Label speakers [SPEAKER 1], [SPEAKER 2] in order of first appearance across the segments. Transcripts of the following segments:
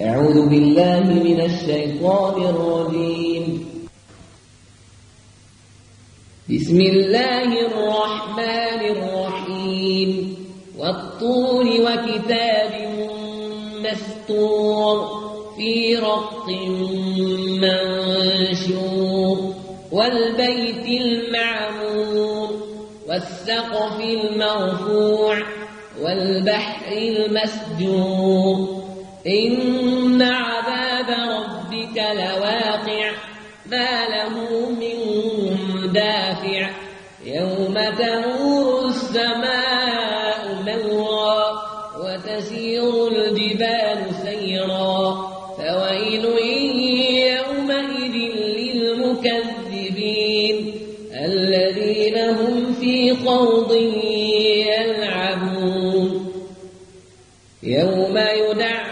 [SPEAKER 1] أعوذ بالله من الشيطان الرجيم. بسم الله الرحمن الرحيم. والطور وكتاب مستور في رق منشور. والبيت المعمور. والسقف المرفوع. والبحر المسجور. إن عذاب ربك لواقع ما له من دافع. يوم تمور السماء مورا وتسير الجبال سيرا. فويل يومئذ للمكذبين الذين هم في خوض يلعبون. يوم يدعون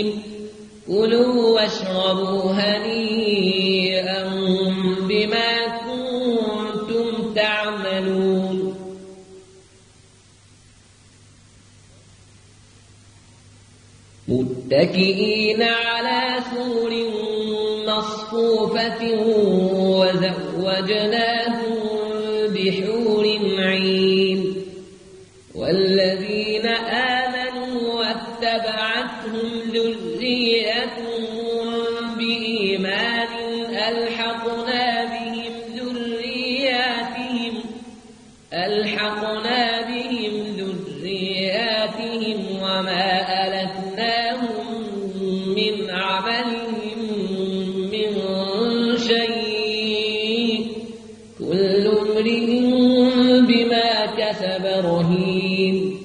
[SPEAKER 1] الجحيم كلوا واشربوا هنيئا بما كنتم تعملون. متكئين على سور مصفوفة وزوجناهم بحور ذريتهم بإيمان ألحقنا بهم ذرياتهم ألحقنا بهم ذرياتهم وما ألتناهم من عملهم من شيء. كل امرئ بما كسب رهين.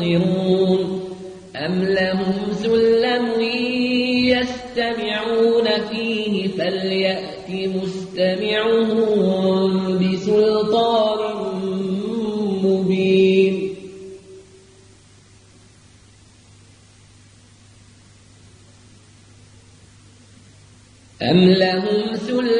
[SPEAKER 1] يسيطرون أم لهم سلم يستمعون فيه فليأت مستمعهم بسلطان مبين أم لهم سلم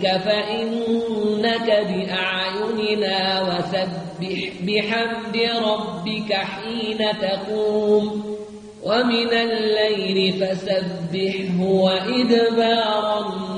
[SPEAKER 1] ربك فإنك بأعيننا وسبح بحمد ربك حين تقوم ومن الليل فسبحه وإدبار النوم